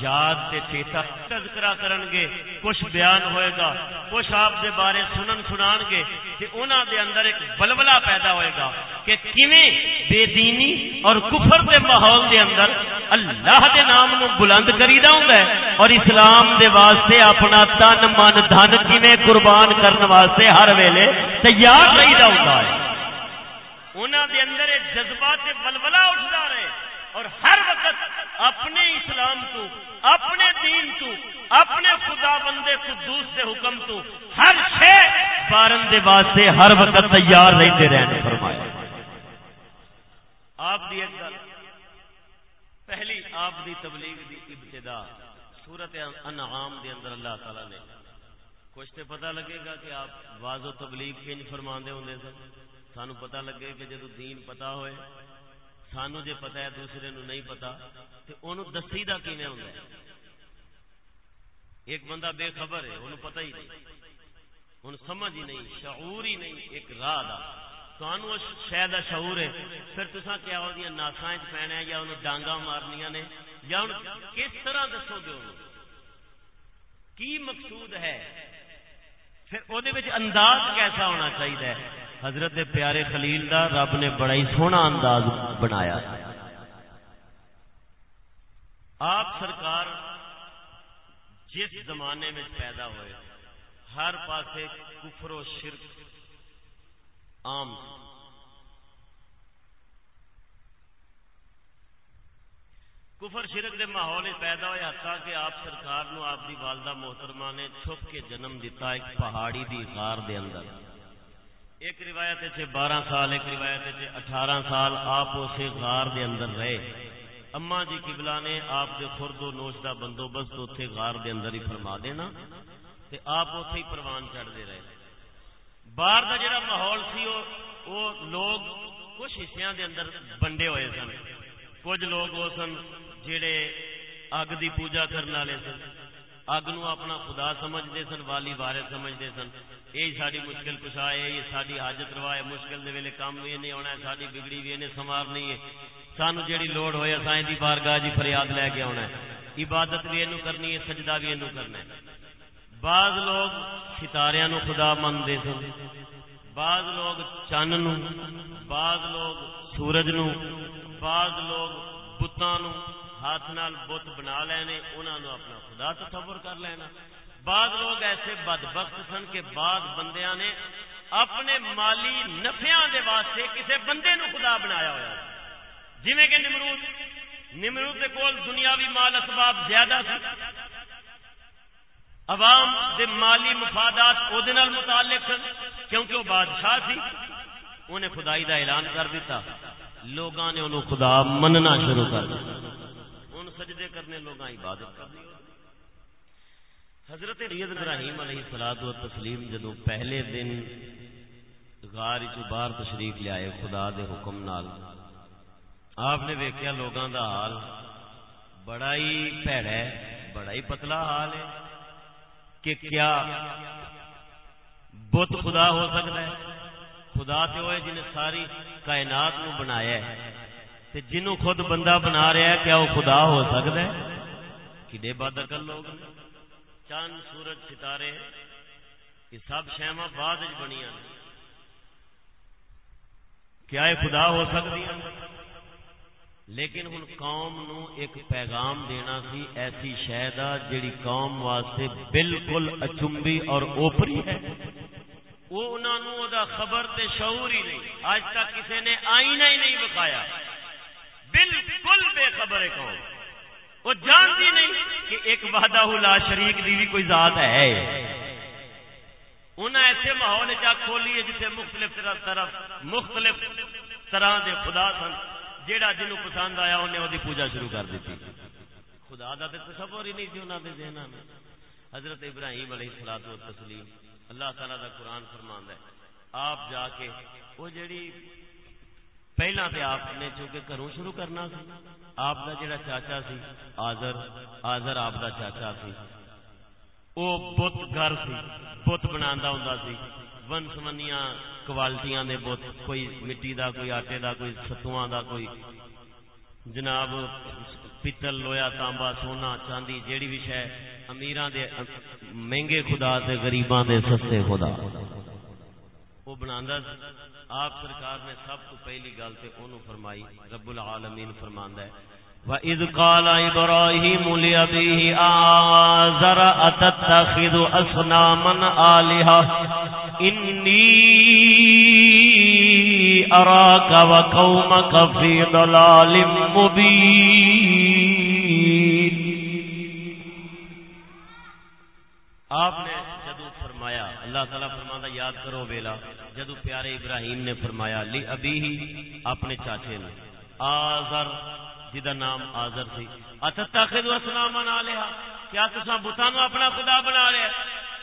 یاد تے چیتا تذکرہ کرن گے کچھ بیان ہوئے گا، کچھ آپ دے بارے سنن سنان گے تے انہاں دے اندر ایک بلبلہ پیدا ہوئے گا کہ کیویں بے دینی اور کفر دے ماحول دے اندر اللہ دے نام نو بلند کریدا ہوندا ہے اور اسلام دے واسطے اپنا تن من دھن کیویں قربان کرن واسطے ہر ویلے تیار رہیدا ہوندا ہے۔ انہاں دے اندر ایک جذبات بلبلہ اٹھدا رہے۔ اور ہر وقت اپنے اسلام تو، اپنے دین تو، اپنے خدا بندے قدوس کے حکم تو ہر شے بارن دے واسطے ہر وقت تیار رہتے رہنے فرمایا۔ آپ دی ایک گل۔ پہلی آپ دی تبلیغ دی ابتدا سورت انعام دے اندر اللہ تعالی نے۔ کچھ تو پتہ لگے گا کہ آپ واض و تبلیغ کنج فرما ہوں سن۔ سانو پتہ لگے کہ جدو دین پتا ہوئے سانو جے پتا ہے دوسرے نو نہیں پتا تو انہوں دسی دا کیویں ہوندا ہے؟ ایک بندہ بے خبر ہے انہوں پتہ ہی نہیں۔ ان سمجھ ہی نہیں، شعور ہی نہیں، ایک راہ دا۔ تو شاید شعور ہے۔ پھر تسا کیا ہو گیا ناساں پینا یا انہوں ڈانگا مارنیا نے؟ یا ان کس طرح دسو گے انہوں کی مقصود ہے؟ پھر وہ انداز کیسا ہونا چاہیے حضرت پیارے خلیل دا رب نے بڑا ہی سونا انداز بنایا۔ آپ سرکار جس زمانے میں پیدا ہوئے، ہر پاسے کفر و شرک عام کفر شرک دے ماحول پیدا ہوا تھا کہ آپ سرکار نو آپ دی والدہ محترمہ نے چھپ کے جنم دیتا ایک پہاڑی دی غار دے اندر۔ ایک روایت سے بارہ سال، ایک روایت سے اٹھارہ سال آپ اسے غار دے اندر رہے۔ اما جی قبلہ نے آپ دے خرد و نوش کا بندوبست اتنے غار دے اندر ہی فرما دینا تے آپ اتے ہی پروان چڑھتے رہے۔ باہر کا جڑا ماحول سی وہ لوگ کچھ حصوں دے اندر بنڈے ہوئے سن۔ کچھ لوگ وہ سن جڑے اگ دی پوجا کرنے والے سن۔ اگ نو اپنا خدا سمجھتے سن، والی بارے سمجھتے سن۔ یہ ساری مشکل کشا ہے، یہ ساری حاجت روا ہے۔ مشکل دے ویلے کام بھی نہیں ہونا ہے ساری بگڑی بھی انہیں سنوارنی ہے۔ سانو جیڑی لوڑ ہوئے اسائیں دی بارگاہ جی فریاد لے کے آنا ہے۔ عبادت بھی یہ کرنی ہے، سجدہ بھی یہ کرنا ہے۔ بعض لوگ ستاریاں نو خدا منتے سن۔ بعض لوگ چن نو، بعض لوگ سورج نو، بعض لوگ بتان نو۔ ہاتھ نال بت بنا لینے انہوں نے اپنا خدا تصور کر لینا۔ بعض لوگ ایسے بدبخت سن کہ بعض بندیاں نے اپنے مالی نفیاں دے واسطے کسے بندے نو خدا بنایا ہوا جی کہ نمرود نمرود دے کول دنیاوی مال اسباب زیادہ سی عوام دے مالی مفادات او دے نال متعلق سن، کیونکہ وہ بادشاہ سی۔ انہیں خدائی دا اعلان کر دیتا۔ لوگاں نے انہوں خدا مننا شروع کر دیا لوگ عبادت کرنی حضرت ریت ابراہیم علیہ سلاد و تسلیم جدو پہلے دن غار چ باہر تشریف لیا خدا دے حکم نال، آپ نے ویکیا لوگوں دا حال۔ بڑا ہی پیڑا ہے، بڑا ہی پتلا حال ہے کہ کیا بت خدا ہو سکتا ہے۔ خدا تو ہوئے جنہیں ساری کائنات نو بنایا ہے۔ تے جنوں خود بندہ بنا رہا ہے، کیا وہ خدا ہو سکتا ہے؟ بد اکل لوگ چاند سورج ستارے یہ سب شہما بعد بنیا کیا یہ خدا ہو سکتی لیکن ہوں قوم نو ایک پیغام دینا سی ایسی شہد جیڑی قوم واسطے بالکل اچمبی اور اوپری ہے۔ وہ انہوں دا خبر تے شعور ہی نہیں۔ آج تک کسی نے آئینہ ہی نہیں بکایا بالکل بے خبر ہے وہ جانتی نہیں کہ ایک وحدہ لا شریک دی بھی کوئی ذات ہے۔ انہیں ایسے ماحول چا کھولی ہے جسے مختلف طرف مختلف طرح دے خدا سن، جیڑا جنوں پسند آیا انہیں وہ پوجا شروع کر دیتی۔ خدا دا تے تصور ہی نہیں تھی انہوں نے ذہن میں۔ حضرت ابراہیم علیہ السلام و تسلیم اللہ تعالیٰ دا قرآن فرمان ہے، آپ جا کے وہ جیڑی پہلا تو آپ نے چونکہ گھروں شروع کرنا سی، آپ کا جڑا چاچا سی آزر آزر آپ کا چاچا سی وہ بت گھر سی، بت بنا ہوں سی ون سمنیا کوالٹیاں دے بت، کوئی مٹی دا، کوئی آٹے دا، کوئی ستواں دا، کوئی جناب پتل لویا، تانبا، سونا، چاندی، جیڑی بھی شے امیراں دے، مہنگے خدا تے، غریباں دے، سستے خدا۔ وہ بناندا آپ سرکار نے سب کو پہلی گل تے اونوں فرمائی، رب العالمین فرماندا ہے، وَإِذْ قَالَ إِبْرَاهِيمُ لِأَبِيهِ آزَرَ أَتَتَّخِذُ أَصْنَامًا آلِهَةً؟ إِنِّي اراك وقومك في ضلال مبين۔ آپ نے اللہ تعالیٰ فرماتا یاد کرو ویلا جدو پیارے ابراہیم نے فرمایا، لی ابھی ہی اپنے چاچے نے آزر جدا نام آزر تھی اتتاخذ اسلام بنا لیا کیا تسا بتانو اپنا خدا بنا لیا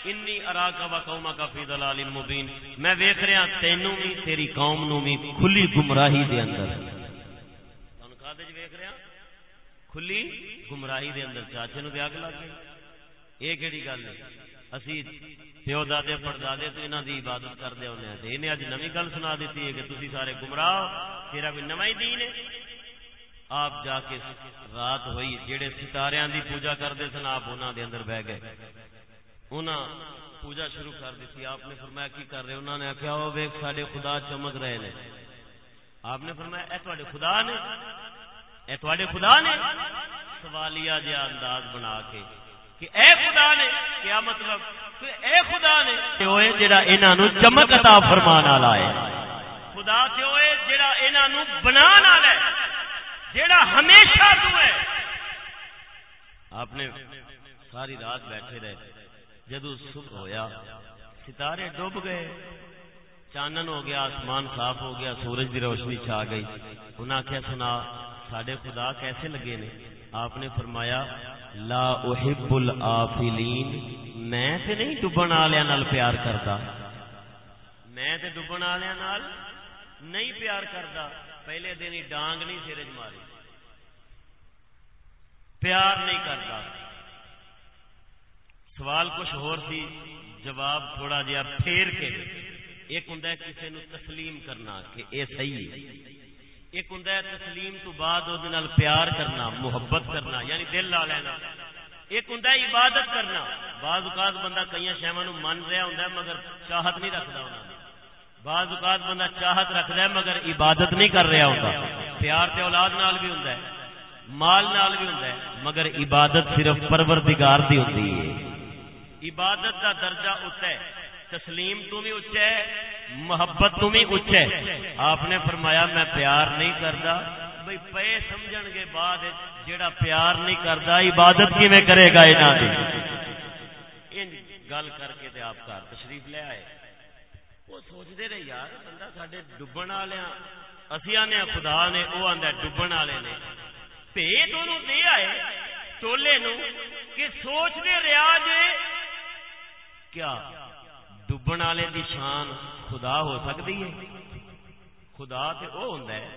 انی اراکا و قوما کا فی دلال مبین۔ میں ویکھ رہا ہاں، تینوں بھی، تیری قوم نو بھی کھلی گمراہی دے اندر۔ تن کا دے ویکھ رہا ہاں؟ کھلی گمراہی دے اندر چاچے نو اگ لگ گئی۔ یہ کیڑی گل ہے؟ اسی پیو دادے پردادے تو انہاں دی عبادت کردے ہونے ہیں انہیں اج نویں گل سنا دیتی ہے کہ تسی سارے گمراہ تیرا کوئی نواں دین ہے آپ جا کے رات ہوئی جڑے ستاریاں دی پوجا کرتے سن آپ انہاں دے اندر بہ گئے انہاں پوجا شروع کر دیتی آپ نے فرمایا کی کر رہے انہوں نے آخیا وہ ویک سارے خدا چمک رہے ہیں آپ نے فرمایا اے تے خدا نے اے تے خدا نے سوالیہ جہا انداز بنا کے کہ اے خدا نے کیا مطلب؟ اے خدا نے ہوئے جڑا انہاں چمک عطا فرمان والا ہے۔ خدا تے ہوئے جڑا انہاں بنان والا ہے جڑا ہمیشہ تو ہے۔ آپ نے ساری رات بیٹھے رہے جدو صبح ہویا ستارے ڈوب گئے چانن ہو گیا آسمان صاف ہو گیا سورج کی روشنی چھا گئی۔ انہیں آخیا سنا سڈے خدا کیسے لگے نے؟ آپ نے فرمایا لا احب الافلین میں تے نہیں ڈبن والے نال پیار کرتا میں تے ڈبن والے نال نہیں پیار کرتا پہلے دن ہی ڈانگ نہیں سر ماری. پیار نہیں کرتا سوال کچھ اور سی، جواب تھوڑا جہا پھیر کے. ایک ہوں کسی نو تسلیم کرنا کہ اے صحیح ہے. ایک ہوں تسلیم تو بعد وہ پیار کرنا، محبت کرنا یعنی دل لا لینا۔ ایک ہوں عبادت کرنا۔ بعض اوقات بندہ کئی شہوا من رہا ہوں مگر چاہت نہیں رکھتا انہوں نے بعض اوقات بندہ چاہت رکھتا ہے مگر عبادت نہیں کر رہا ہوتا پیار تے اولاد نال بھی ہوں مال نال بھی ہوں مگر عبادت صرف پروردگار دی ہوتی ہے۔ عبادت کا درجہ اچا ہے، تسلیم تو بھی اچا ہے محبت تو بھی اچا ہے۔ آپ نے فرمایا میں پیار نہیں کرتا۔ بھائی پے سمجھ گے بعد جیڑا پیار نہیں کرتا، عبادت کی کرے گا یہاں گل کر کے تے آپ گھر تشریف لے آئے۔ وہ سوچتے رہے، یار بندہ سارے ڈبن والے اسی آنے خدا نے وہ آدھا ڈبن والے نے۔ پے دونوں دے آئے ٹولے نو کہ سوچتے ریاض کیا ڈبن والے دی شان خدا ہو سکتی ہے؟ خدا تے او ہوندا ہے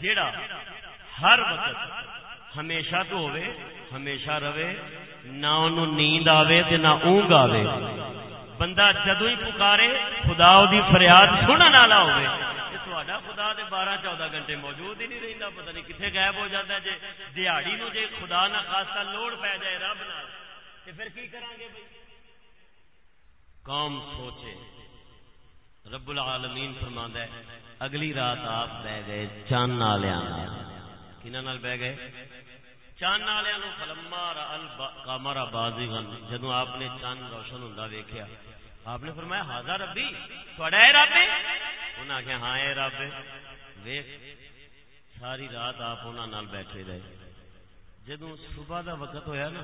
جیڑا ہر وقت ہمیشہ تو ہوے ہمیشہ رہے نہ انہوں نیند آوے تے نہ اونگ آوے۔ بندہ جدو ہی پکارے، خدا دی فریاد سنن والا ہوے تہاڈا خدا دے 12 14 گھنٹے موجود ہی نہیں رہندا، پتہ نہیں کتنے غائب ہو جاتا ہے۔ جے دیہاڑی نو جے خدا نہ خاصا لوڑ پے جائے رب نال، تے پھر کی کران گے بھائی قوم سوچے۔ رب العالمین فرما ہے، اگلی رات آپ بہ گئے چان کنہ بہ گئے؟ چان کامارا بازی جدو آپ نے چند روشن ہوں ویکیا آپ نے فرمایا ہاضا ربی تھوڑا ہے رب انہیں آخیا ہاں اے رب ویخ ساری رات آپ انہوں بیٹھے رہے۔ جدو صبح دا وقت ہویا نا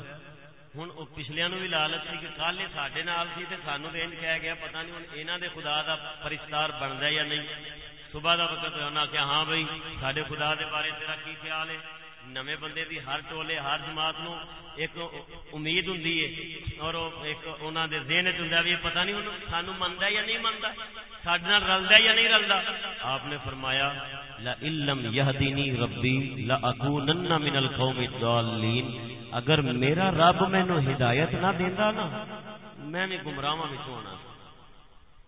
ہوں وہ پچھلے بھی لالچ سی کہ کل یہ سارے نال سی تو سانو تو انج کہہ گیا پتا نہیں ہوں یہاں دے خدا دا فرشتار بنتا یا نہیں صبح کا وقت انہیں آخیا ہاں بھائی سارے خدا دے بارے تیرا کی خیال ہے نویں بندے دی ہر ٹولے ہر جماعت نو ایک امید ہوں اور ایک انہوں دے ذہن چ بھی پتا نہیں ہوں سانو منتا یا نہیں منتا سڈے رلتا یا نہیں رلتا آپ نے فرمایا لا علم یہدینی ربی لا اکونن من القوم الضالین اگر میرا رب مینو ہدایت نہ دینا نا، میں بھی گمراہ ہونا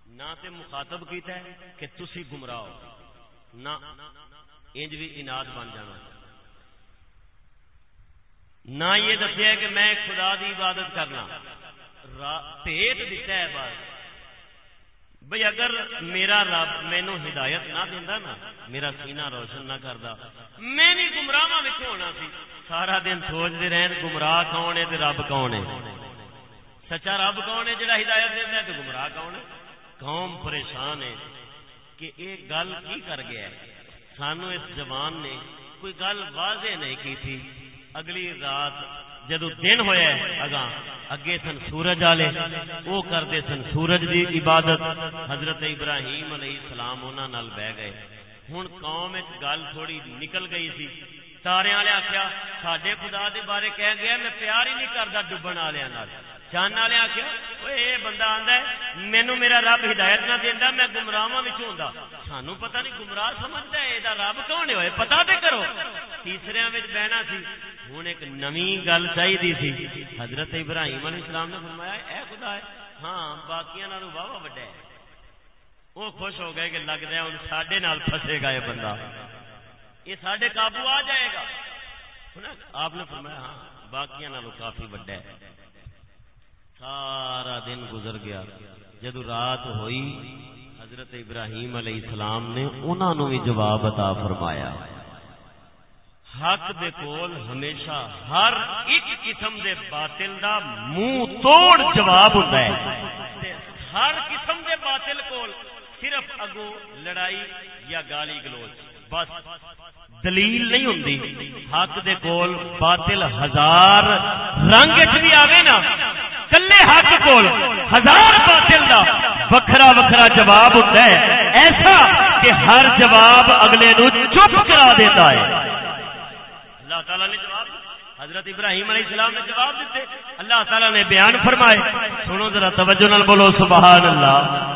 نہ تے مخاطب کیتا ہے کہ تسی گمراہ ہو۔ نہ، انج بھی اناد بن جانا۔ نہ یہ دسیا کہ میں خدا دی عبادت کرنا۔ پیٹ دیتا ہے بس۔ بھائی اگر میرا رب مینو ہدایت نہ دینا نا، میرا سینہ روشن نہ کرتا میں بھی گمراہ ہونا سی۔ سارا دن سوچتے رہن گمراہ کون ہے رب کون ہے؟ سچا رب کون ہے جڑا ہدایت دینا تو گمراہ کون ہے؟ قوم پریشان ہے کہ یہ گل کی کر گیا ہے؟ سانو اس جوان نے کوئی گل واضح نہیں کی تھی اگلی رات جدو دن ہوا اگاں اگے سن سورج والے وہ کرتے سن سورج دی عبادت۔ حضرت ابراہیم علیہ السلام انہوں نال بہ گئے۔ ہوں قوم ایک گل تھوڑی نکل گئی سی۔ تارے والے آخیا سڈے خدا دے بارے کہہ گیا، میں پیار ہی نہیں کرتا ڈبن والوں چان والے آخیا یہ بندہ آتا ہے مینو میرا رب ہدایت نہ دینا میں گمراہ ہوں سانو پتہ نہیں گمراہ سمجھتا ہے یہ رب کون ہوئے پتا تو کرو۔ تیسرے بہنا سی ہوں ایک نمی گل چاہیے سی۔ حضرت ابراہیم علیہ السلام نے فرمایا، اے خدا ہے ہاں باقی واہ واہ وڈا ہے۔ وہ خوش ہو گئے کہ لگتا ہے ہوں سڈے پھسے گا یہ بندہ۔ یہ سڈے قابو آ جائے گا۔ آپ نے فرمایا ہاں باقی کافی وڈا ہے۔ سارا دن گزر گیا۔ جدو رات ہوئی، حضرت ابراہیم علیہ السلام نے انہوں بھی جواب عطا فرمایا۔ حق دے کول ہمیشہ ہر ایک قسم دے باطل دا منہ توڑ جواب ہوتا ہے۔ ہر قسم دے باطل کول صرف اگو لڑائی یا گالی گلوچ۔ بس دلیل نہیں ہوں حق دے کول باطل ہزار رنگ بھی آوے نا۔ کلے حق کول ہزار باطل دا وکھرا وکھرا جواب ہوتا ہے۔ ایسا کہ ہر جواب اگلے نو چپ کرا دیتا ہے۔ اللہ تعالیٰ نے جواب حضرت ابراہیم علیہ السلام نے جواب دیتے اللہ تعالیٰ نے بیان فرمائے۔ سنو ذرا توجہ نال بولو، سبحان اللہ۔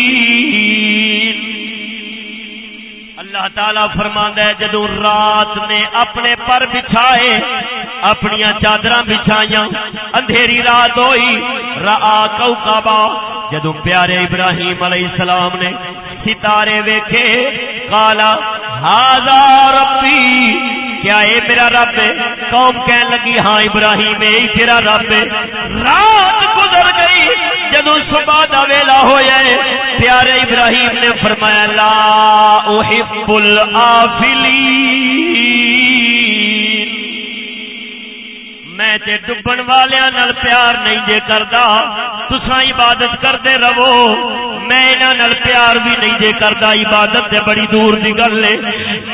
اللہ تعالی فرماندا ہے جدو رات نے اپنے پر بچھائے اپنی چادر بچھائیاں، اندھیری رات ہوئی را کوکبا جدو پیارے ابراہیم علیہ السلام نے ستارے ویکھے کالا ہاضا ربی کیا اے میرا رب ہے قوم کہنے لگی ہاں ابراہیم، اے تیرا رب۔ ہے رات گزر گئی جدو صبح دا ویلا ہو جائے پیارے ابراہیم نے فرمایا، لا احب الافلی میں تے ڈبن والے نال پیار نہیں جے کردا۔ تسا عبادت کرتے رہو۔ میں انہاں پیار بھی نہیں جے کردا۔ عبادت تے بڑی دور دی گل ہے۔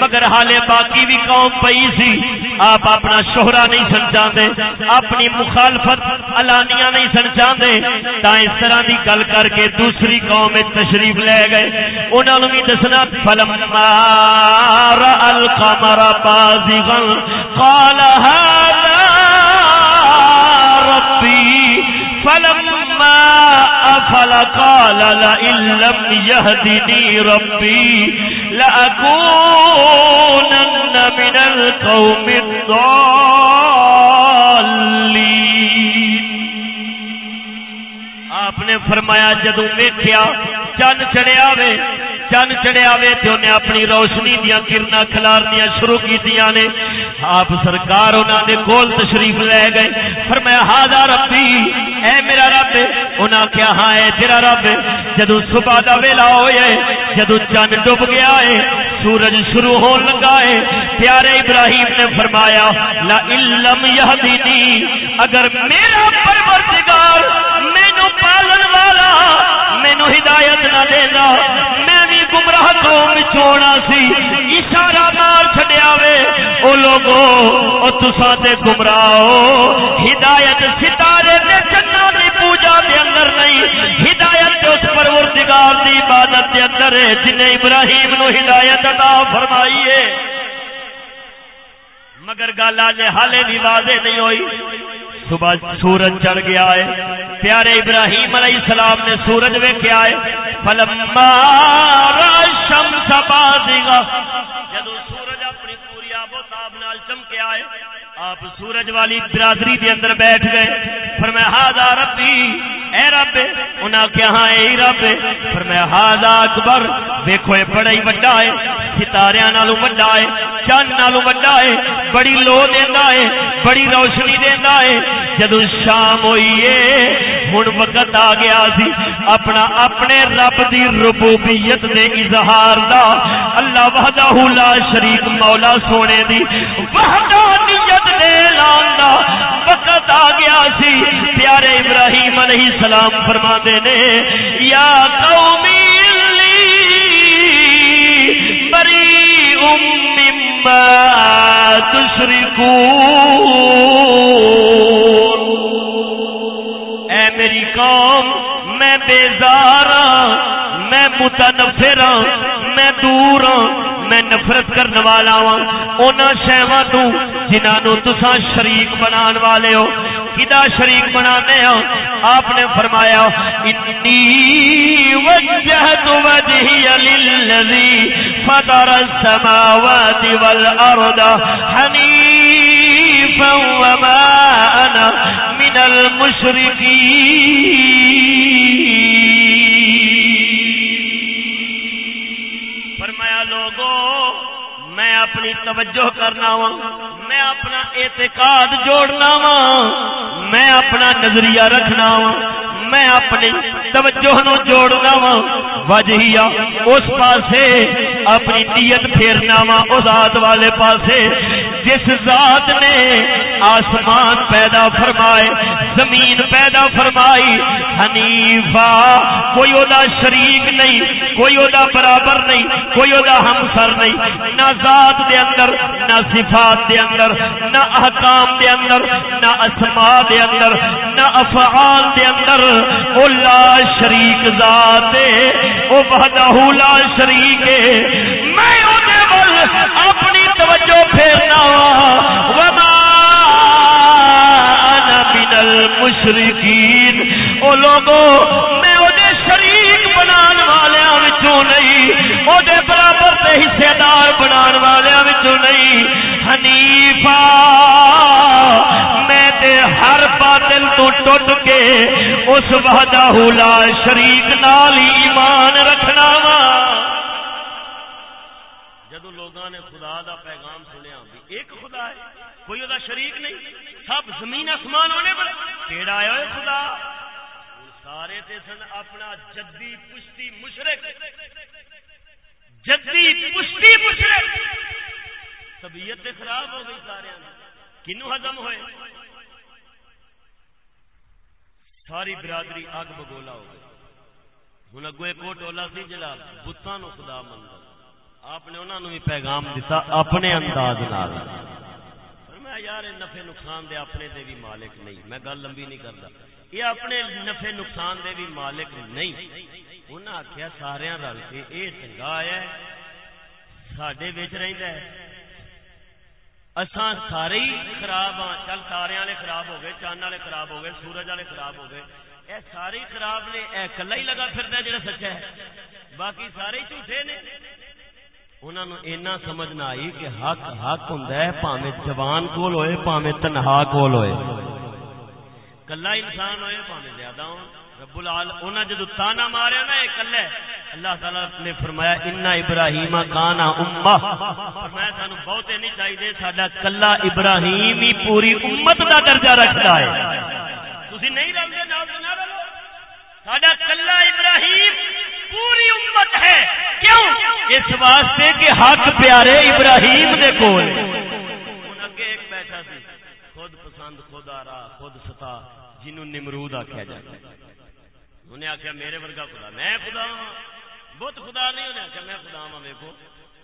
مگر حالے باقی بھی قوم پئی سی۔ آپ اپنا شہرا نہیں سمجھاندے اپنی مخالفت علانیہ نہیں سمجھاندے تا اس طرح دی گل کر کے دوسری قوم وچ تشریف لے گئے۔ انہاں نوں بھی دسنا فلم را القمر بازغا، قال هذا فلما أفل قال لئن لم يهدني ربي لأكونن من القوم الضالين۔ آپ نے فرمایا جدو ویخیا چند چڑیا وے چند چڑیا وے تو انہیں اپنی روشنی دیا کرنا کھلارنیا شروع کی نے۔ آپ سرکار انہوں نے کول تشریف لے گئے۔ فرمایا ہاں ربی، اے میرا رب، انہاں کیا ہاں اے تیرا رب جدو صبح دا ویلا ہوئے جدو چند ڈب گیا ہے، سورج شروع ہو لگا ہے۔ پیارے ابراہیم نے فرمایا، لا علم یہدینی، اگر میرا پروردگار مینو پالن والا مینو ہدایت نہ دینا میں قوم چھوڑا سی؟ اشارہ مار چھڈیا وے۔ او لوگو، او تساں تے گمراہ ہدایت ستارے تے چننا دی پوجا دے اندر نہیں۔ ہدایت تے اس پروردگار دی عبادت دے اندر ہے جن ابراہیم نو ہدایت عطا فرمائی ہے۔ مگر گل آج حالے بھی واضح نہیں ہوئی۔ صبح سورج چڑھ گیا ہے۔ پیارے ابراہیم علیہ السلام نے سورج ویکیا ہے۔ فلما شمس بازگا جدو سورج اپنی پوری آب و تاب نال چمکیا ہے آپ سورج والی برادری دے اندر بیٹھ گئے۔ فرمایا ہاضا ربی اے رب، انہاں کیا ہاں اے رب۔ فرمایا ہاضا اکبر دیکھو اے بڑا ہی بڑا ہے۔ ستاریاں نالوں بڑا ہے، چند نالوں بڑا ہے۔ بڑی لو دیندا ہے، بڑی روشنی دیندا ہے۔ جدوں شام ہوئی ہے ہن وقت آ گیا سی۔ اپنا، اپنے رب دی ربوبیت دے اظہار دا۔ اللہ وحدہ لا شریک، مولا سونے دی وحدانیت دے اعلان دا۔ وقت آ گیا سی۔ پیارے ابراہیم علیہ السلام فرما دے نے یا قومی بری مما اے میری قوم، میں بیزار ہاں، میں متنفر ہاں، میں دور ہاں، میں نفرت کرنے والا ہوں۔ ان شہوا تو جنہوں تسا شریک بنا والے ہو کدا شریک بنانے ہو؟ آپ نے فرمایا، انی وجہت وجہی للذی فطر السماوات والارض حنیفا وما انا من المشرکین. اپنی توجہ کرنا وا، میں اپنا اعتقاد جوڑنا وا، میں اپنا نظریہ رکھنا وا، میں اپنی توجہ نو جوڑنا وا۔ وجہ اس پاسے اپنی نیت پھیرنا وا اس ذات والے پاسے، جس ذات نے آسمان پیدا فرمائے، زمین پیدا فرمائی حنیفا کوئی ادا شریک نہیں، کوئی ادا برابر نہیں، کوئی ادا ہمسر نہیں، نہ ذات دے اندر، نہ صفات دے اندر، نہ احکام دے اندر، نہ اسماء دے اندر، نہ افعال دے اندر او لا شریک ذات وہ وحدہ لا شریک میں اپنی توجہ پھیرنا وما انا من المشرکین۔ او لوگوں میں وچوں نہیں او دے برابر تے حصے دار بنان والے وچوں نہیں۔ حنیفہ، میں تے ہر باطل تو ٹوٹ کے اس وحدہ لا شریک نال ایمان رکھنا وا۔ جدو لوگوں نے خدا دا پیغام سنیا ایک خدا ہے، کوئی وہ شریک نہیں۔ سب زمین آسمان ہونے پر کیڑا ہے خدا؟ سارے تے سن، اپنا جدی پشتی مشرق۔ جدی پشتی مشرق۔ طبیعت خراب ہو گئی سارے۔ کنو ہزم ہوئے؟ ساری برادری اگ بگولا ہو گئی۔ ہوں اگو ایک ٹولا سی جا بتان خدا منگا آپ نے انہوں نے بھی پیغام دیتا اپنے انداز نال۔ میں یار نفے نقصان دے اپنے دے بھی مالک نہیں۔ میں گل لمبی نہیں کرتا یہ اپنے نفے نقصان دے بھی مالک نہیں۔ انہیں آخیا سارے رل کے یہ چنگا ہے سڈے بچ ہے۔ اساں سارے ہی خراب ہاں۔ چل تارے والے خراب ہو گئے چاند والے خراب ہو گئے سورج والے خراب ہو گئے اے سارے خراب نے، اے کلا ہی لگا پھر جڑا سچا ہے۔ باقی سارے جھوٹے نے۔ انہوں نے اینا سمجھ نہ آئی کہ حق حق ہوں پاوے جوان کول ہوئے پاوے تنہا کول ہوئے۔ کلا انسان ہوئے پاوے زیادہ ہوں۔ رب العال انہاں جدو تانا ماریا نا یہ کلے، اللہ تعالی نے فرمایا ان ابراہیم کانا امہ. فرمایا، سانو بہتے نہیں چاہیے ساڈا کلا ابراہیم ہی پوری امت دا درجہ رکھتا ہے۔ تسی نہیں رلتے نال نہ رلو ساڈا کلا ابراہیم پوری امت ہے۔ کیوں؟ اس واسطے کہ حق پیارے ابراہیم دے کول۔ اگے ایک بیٹھا سی۔ خود پسند، خود آرا، خود ستا جنوں نمرود آخیا جاتا ہے۔ انہیں آخیا میرے ورگا خدا، میں خدا ہاں۔ بت خدا نہیں، انہیں آخیا میں خدا ہاں ویکو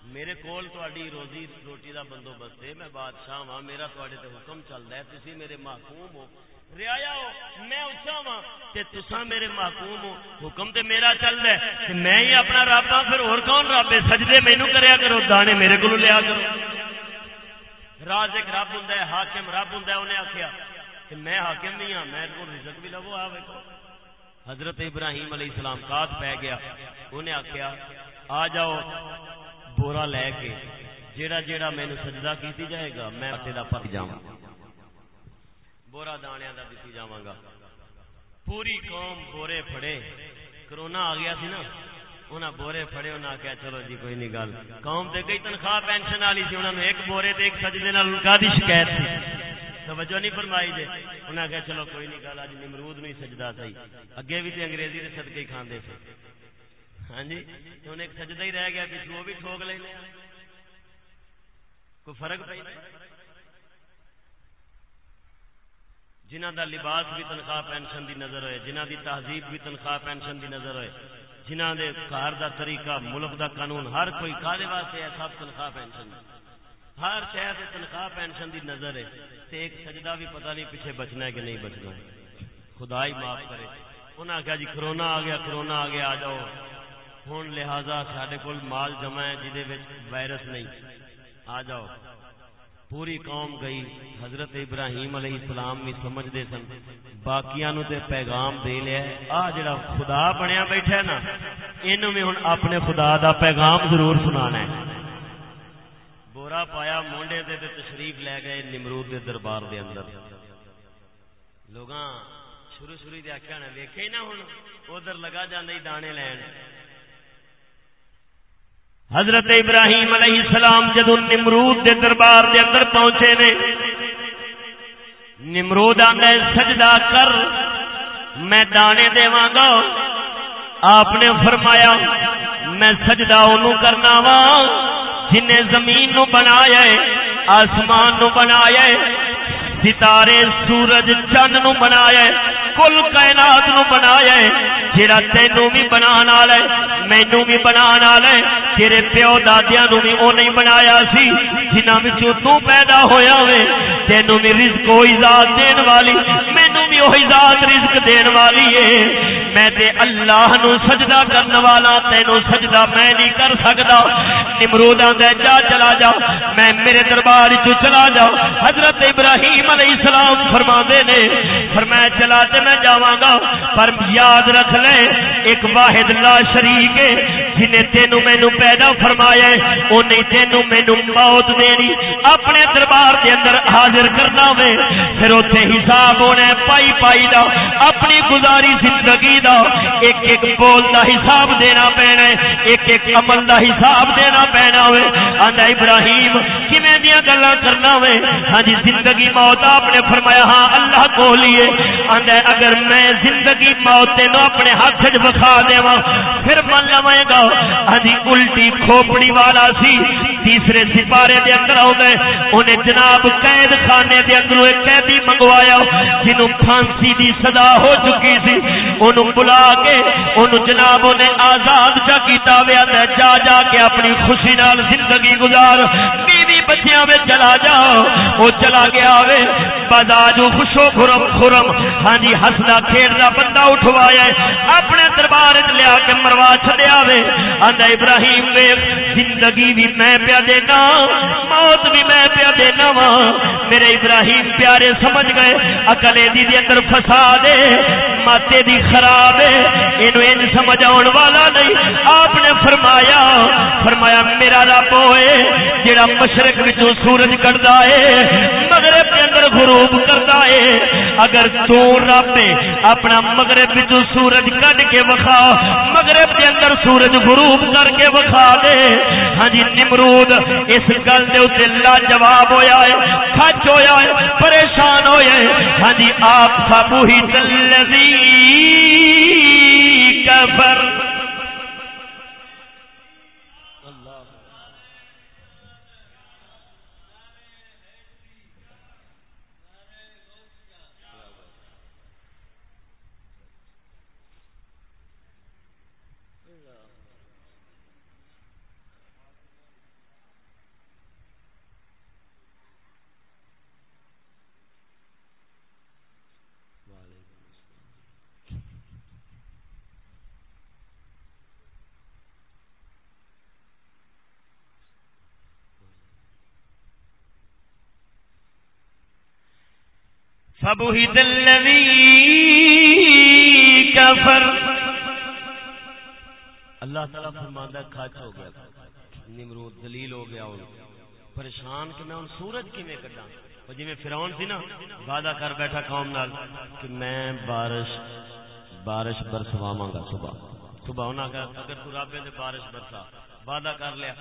میرے کول تاری روزی روٹی دا بندوبست ہے، میں بادشاہ ہاں میرا تے حکم چلتا ہے تھی میرے محکوم ہو۔ ریا ہو، میں اچھا وا ہاں، تسا میرے محکوم ہو۔ حکم تے میرا چل رہا ہے میں ہی اپنا رب ہاں پھر اور کون رب ہے؟ سجدے مینو کریا کرو، دانے میرے کو لیا کرو۔ راز ایک رب ہوں حاکم رب ہوں انہیں آخیا کہ میں حاکم نہیں ہاں میں رزق بھی لو آ ویکو حضرت ابراہیم علیہ السلام کات پہ گیا، انہیں آخیا آ جاؤ۔ بورا لے کے جیڑا جیڑا مینو سجدہ کیتی جائے گا، میں آٹے دا پت جاواں۔ بورا دانیاں دا دتی جاواں گا۔ پوری قوم بورے پھڑے۔ کرونا آ گیا سی نا۔ انہاں بورے پھڑے، انہاں آخیا چلو جی کوئی نہیں، گل۔ قوم تے گئی تنخواہ پینشن والی سی، انہاں ایک بورے تے ایک سجدے نال کا دی شکایت تھی توجہ نہیں فرمائی دے انہاں کہا چلو کوئی نہیں، گل اج نمرود نہیں سجدہ صحیح اگے بھی تے انگریزی دے صدقے ہی کھاندے سے ہاں جی ہن ایک سجدہ ہی رہ گیا پچھو وہ بھی ٹھوک لینے کوئی فرق پہ جنہ دا لباس بھی تنخواہ پینشن دی نظر ہوئے جنہ دی تہذیب بھی تنخواہ پینشن دی نظر ہوئے جنہ دے کار دا طریقہ، ملک دا قانون، ہر کوئی کالے واسطے ہے، سب تنخواہ پینشن ہر شہر سے تنخواہ پینشن دی نظر ہے۔ تے ایک سجدہ بھی پتہ نہیں پیچھے بچنا ہے کہ نہیں بچنا ہے۔ خدا ہی معاف کرے۔ انہاں کہا جی کرونا آ گیا، کرونا آ گیا، آ جاؤ۔ ہوں لہذا سارے کول مال جمع ہے جہد وائرس نہیں۔ آ جاؤ۔ پوری قوم گئی۔ حضرت ابراہیم علیہ السلام بھی سمجھتے سن۔ باقیاں تے پیغام دے لیا آ جڑا خدا بنیا بیٹھا ہے نا یہ بھی ہوں اپنے خدا دا پیغام ضرور سنا ہے۔ بورا پایا مونڈے دے تے تشریف لے گئے نمرود دے دربار دے اندر۔ لوگ شروع شروع دے آخیا ویکھے نا ہوں ادھر لگا جانے دانے لین۔ حضرت ابراہیم علیہ السلام جدو نمرود دے دربار دے اندر پہنچے نے، نمرود آدھا سجدہ کر، میں دانے دوا گا۔ آپ نے فرمایا، میں سجدہ انہوں کرنا وا جن زمین نو بنایا آسمان نو بنایا ستارے سورج چند نو بنایا کل کائنات نو بنایا جڑا تینوں بھی بنا ہے مینو بھی بنا ہے۔ تیرے پیو دادیا نو بھی وہ نہیں بنایا سی جنہ تو پیدا ہویا ہوئے تینوں بھی رزق وہی ذات دین والی مینو بھی وہی ذات رزق دین والی ہے میں تے اللہ نو سجدہ کرنے والا، تینوں سجدہ میں نہیں کر سکتا نمرود آدھا جا چلا جا۔ میں میرے دربار چ چلا جا۔ حضرت ابراہیم السلام فرما نے فرمایا چلا تے میں جاواں گا، پر یاد رکھ لے، ایک واحد لا شریک ہے تینو مینو پیدا فرمایا ہے تینو مینو موت دینی۔ اپنے دربار کے اندر حاضر کرنا وے پھر اتنے حساب ہونا ہے، پائی پائی دا، اپنی گزاری زندگی دا۔ ایک ایک بول دا حساب دینا پینا ہے، ایک ایک عمل دا حساب دینا پینا ہوئے۔ آندا ابراہیم، کیویں دیاں گلاں کرنا وے ہاں جی زندگی موت آپ نے فرمایا فرمایا ہاں اللہ کو لیے۔ آندا اگر میں زندگی موت تینوں اپنے ہاتھ وچ بخا دیواں، پھر من لواں گا۔ ہاں جی، الٹی کھوپڑی والا سی۔ تیسرے سپارے دے اندر آ گئے انہیں جناب قید خانے دے اندر ایک قیدی منگوایا جنوں پھانسی دی سزا ہو چکی سی۔ انہوں بلا کے، انہوں جناب نے آزاد چا کیتا ویا تے جا جا کے اپنی خوشی نال زندگی گزار۔ بیوی بچیاں میں چلا جا۔ وہ چلا گیا وے۔ بازاجو خوشو خرم خرم۔ ہاں جی ہسدا کھیڈدا بندہ اٹھوایا اپنے دربار وچ لیا کے مروا چھڈیا وے۔ ابراہیم وے، زندگی بھی میں پیا دینا، موت بھی میں پیا دینا وا میرے ابراہیم پیارے سمجھ گئے، عقل دی دے اندر فسا دے، ماتے دی خراب ہے۔ اینو سمجھ آن والا نہیں۔ آپ نے فرمایا فرمایا، میرا رب ہوئے جڑا مشرق وچوں سورج کڈدا ہے، مغرب کے اندر غروب کردا ہے۔ اگر تو رب اپنا مغرب وچوں سورج کڈ کے وکھا، مغرب کے اندر سورج غروب کر کے وکھا دے۔ ہاں جی نمرود، اس گل دے اوتے لا جواب ہویا ہے، کھچ ہویا ہے، پریشان ہویا ہے۔ ہاں جی آپ سب ہی تلذی کفر فبہت الذی کفر اللہ تعالیٰ فرماندہ کھاچ ہو گیا، نمرود دلیل ہو گیا ان پریشان کہ میں ہوں سورج کیویں کڈا جی میں فراؤن سی نا، وعدہ کر بیٹھا قوم نال کہ میں بارش بارش برسواواں گا صبح۔ صبح انہاں کہ اگر تو رب دے بارش برسا۔ وعدہ کر لیا۔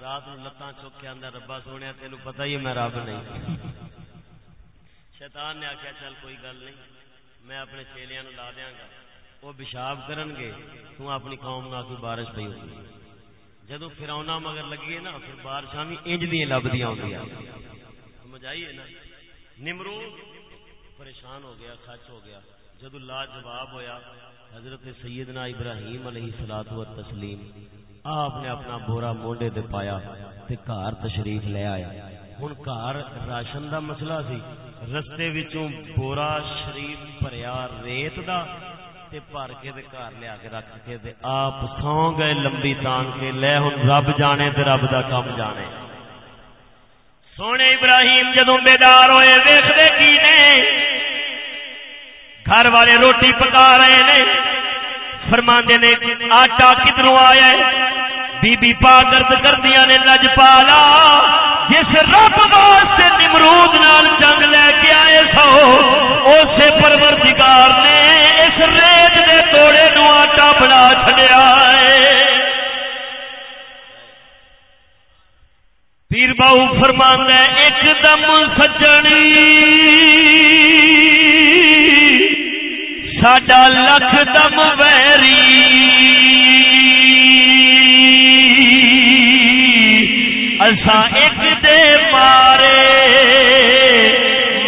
رات نو لتاں چک کے اندر ربا سونے تینو پتہ ہی ہے میں رب نہیں۔ شیطان نے آخیا چل کوئی گل نہیں، میں اپنے چیلیاں نو لا دیاں گا۔ وہ پیشاب کرن گے، تو اپنی قوم نہ کوئی بارش پئی ہوگی جدو فراؤنا مگر لگیے نا، پھر بارشاں بھی انج دیا لبدیاں ہوندیاں۔ سمجھ آئی ہے نا؟ نمرود پریشان ہو گیا، خچ ہو گیا۔ جدو لا جواب ہویا، حضرت سیدنا ابراہیم علیہ سلاد و تسلیم آپ نے اپنا بورا مونڈے دے پایا تے گھر تشریف لے آیا ہوں گھر راشن دا مسئلہ سی۔ رستے وچوں بورا شریف بھریا ریت دا تے بھر کے تے گھر لیا کے رکھ کے تے آپ سو گئے لمبی تان کے لے ہوں رب جانے تے رب دا کام جانے سونے ابراہیم جدو بیدار ہوئے ویختے کی نے گھر والے روٹی پکا رہے نے فرماندے نے آٹا کدھروں آیا ہے بی بی پا گرد کردیا نے لج پالا۔ جس رب واسطے نمرود نال جنگ لے کے آئے سو اسے پروردگار نے اس ریت دے توڑے نو آٹا بنا چڈیا ہے۔ پیر باؤ فرمان ایک دم سجنی۔ ساڈا لکھ دم ویری۔ اسا ایک دے مارے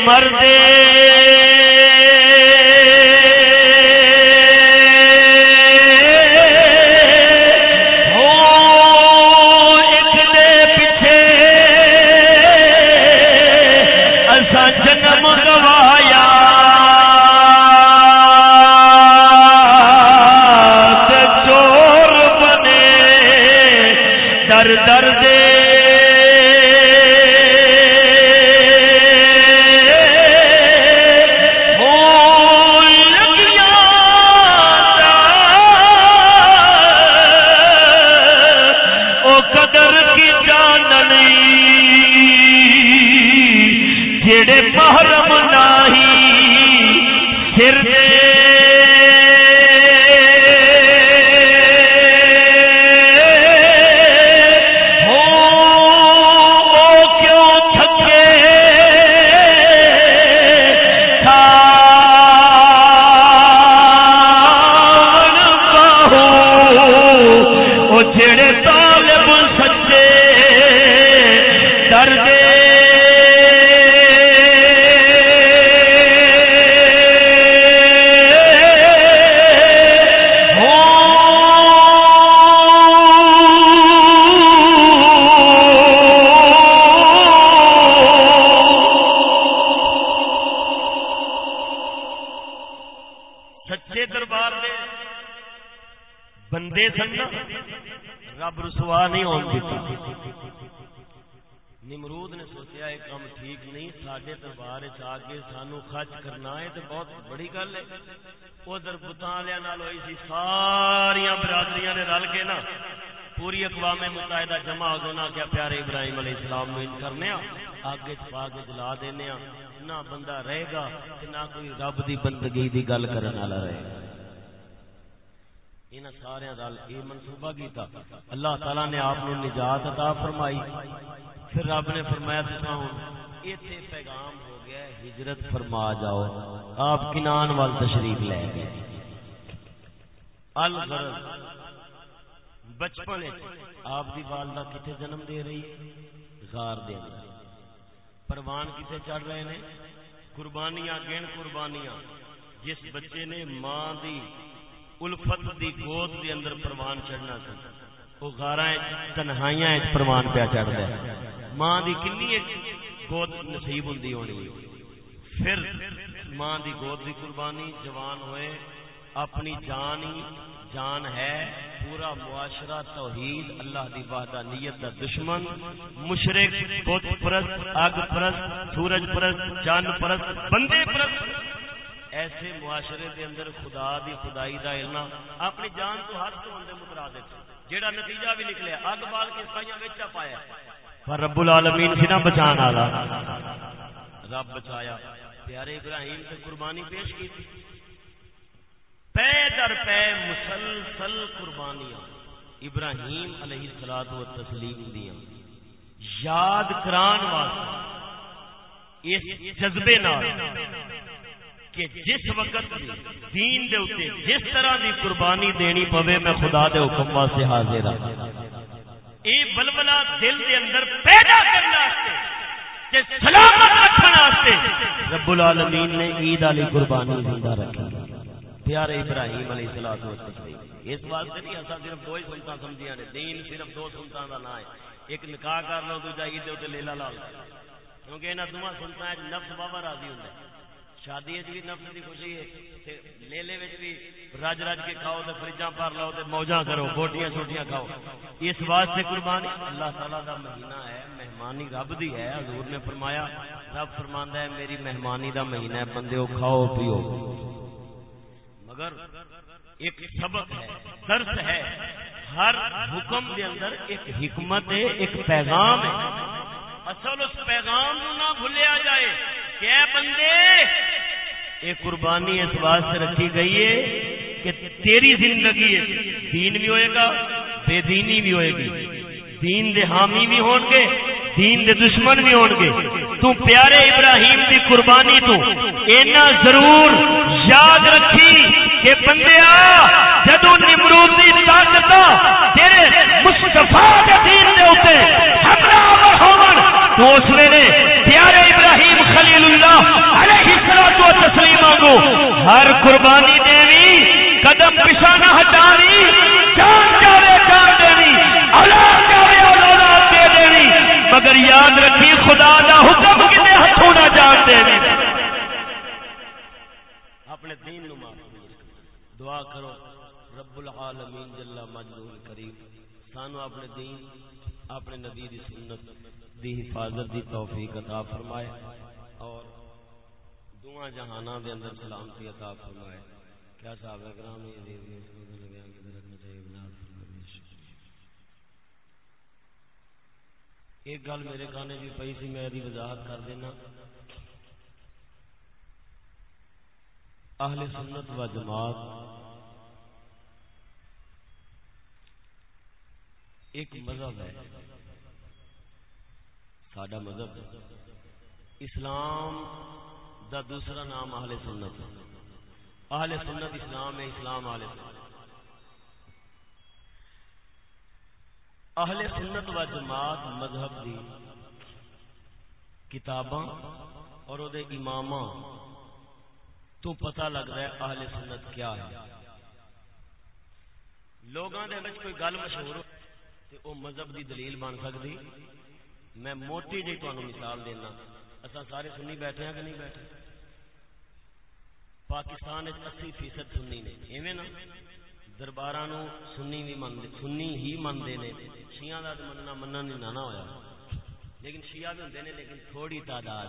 مردے۔ دے سن رب رسوا نہیں ہو نمرود نے سوچیا، یہ کام ٹھیک نہیں سارے دربار آ کے سانو خرچ کرنا ہے تو بہت بڑی گل ہے۔ ادھر بتان والوں ہوئی سی ساری نے رل کے نا، پوری اقوام متحدہ جمع ہو گیا کیا پیارے ابراہیم علیہ السلام میں کرنے آگے چپا کے جلا دینا نہ بندہ رہے گا نہ کوئی رب دی بندگی دی گل کرنے والا رہے گا۔ انہاں سارے دل یہ منصوبہ کیتا اللہ تعالی نے آپ نے نجات عطا فرمائی پھر رب نے فرمایا تساں ایتھے پیغام ہو گیا ہجرت فرما جاؤ آپ کنان وال تشریف لے گئے الغرض بچپن آپ دی والدہ کتے جنم دے رہی غار دے رہی پروان کتے چڑھ رہے نے قربانیاں گن قربانیاں جس بچے نے ماں دی الفت دی گود دی اندر پروان چڑھنا سی وہ گارا تنہائی پروان پیا چڑھتا ہے۔ ماں دی کنی ایک گود نصیب ہوں ہونی۔ پھر ماں دی گود دی قربانی، جوان ہوئے، اپنی جان جان ہے، پورا معاشرہ توحید، اللہ دی وحدانیت دا دشمن، مشرق بت پرست، اگ پرست، سورج پرست، چاند پرست، بندے پرست۔ ایسے معاشرے دے اندر خدا دی خدائی دا علم اپنی جان تو ہاتھ تو اندر مترادف جیڑا نتیجہ بھی نکلیا، اگ بال کے سائیاں وچ پایا۔ پر رب العالمین سی نہ بچان والا۔ رب بچایا۔ پیارے ابراہیم تے قربانی پیش کی تھی پے در پے مسلسل قربانیاں۔ ابراہیم علیہ الصلوۃ والتسلیم دیاں۔ یاد کران واسطے اس جذبے نال کہ جس وقت دین دے اتے جس طرح دی قربانی دینی پوے، میں خدا دے حکم واسطے حاضر ہاں۔ اے بلبلا دل دے اندر پیدا کرنے واسطے کہ سلامت رکھنے واسطے رب العالمین نے عید علی قربانی زندہ رکھی۔ پیارے ابراہیم علیہ الصلوۃ والسلام، اس واسطے نہیں اسا صرف دو ہی سنتاں سمجھیاں نے۔ دین صرف دو سنتاں دا نام ہے۔ ایک نکاح کر لو دوجا عید دے اوتے لیلا لال۔ کیونکہ انہاں دوواں سنتاں وچ نفس بابا راضی ہوندا ہے۔ شادی بھی جی، نفس کی خوشی ہے۔ میلے بھی رج رج کے کھاؤ تو فریجا پر لو تو موجا کرو بوٹیاں چھوٹیاں کھاؤ۔ اس واسطے قربانی، اللہ تعالیٰ کا مہینہ ہے، مہمانی رب دی ہے، حضور نے فرمایا، رب فرماندہ ہے، میری مہمانی دا مہینہ ہے بندے کھاؤ پیو۔ مگر ایک سبق ہے، درس ہے، ہر حکم دے اندر ایک حکمت ہے، ایک پیغام ہے۔ اصل اس پیغام نہ بھولیا جائے کہ بندے یہ قربانی اس واسطے رکھی گئی ہے کہ تیری زندگی دین بھی ہوئے گا، بے دینی بھی ہوئے گی۔ دین دے حامی بھی ہون گے، دین دے دشمن بھی ہون گے۔ تو پیارے ابراہیم دی قربانی تو اینا ضرور یاد رکھی کہ بندے آ جدو نمرود دی طاقت تیرے مصطفیٰ دے دین دے اوتے ہمراہ ہون، تو اس ویلے پیارے خلیل اللہ علیہ الصلوۃ والتسلیم کو ہر قربانی دیوی قدم پیچھے نہ ہٹانی، جان جاوے جان دینی، اولاد جاوے اولاد دے دینی۔ مگر یاد رکھی، خدا دا حکم کتے ہتھوں نہ جان دینی۔ اپنے دین نو معاف دعا کرو، رب العالمین جل مجدہ کریم، سانو اپنے دین، اپنے نبی دی سنت دی حفاظت دی توفیق عطا فرمائے۔ دعا جہانہ دے اندر سلامتی عطا فرمائے۔ کیا صاحب اکرام یہ دے دے اس لگا کے درخت چاہیے بنا ایک گل میرے کانے بھی پئی سی، میں دی وضاحت کر دینا۔ اہل سنت و جماعت ایک مذہب ہے۔ سڈا مذہب اسلام دا دوسرا نام اہل سنت اہل سنت اسلام ہے، اسلام اہل سنت۔ اہل سنت و جماعت مذہب دی کتاباں اور وہ امام تو پتہ لگ رہا ہے اہل سنت کیا ہے۔ لوگوں کے کوئی گل مشہور ہو وہ مذہب دی دلیل بن سکتی میں موٹی جی تمہیں مثال دینا۔ اصا سارے سنی بیٹھے ہیں کہ نہیں بیٹھے؟ پاکستان اسی فیصد سنی نے۔ ایویں نا دربار سنی بھی منتے سنی ہی منتے نے۔ شیعہ کا تو مننا مننا نہیں نانا ہوا لیکن شیعہ بھی ہوں لیکن تھوڑی تعداد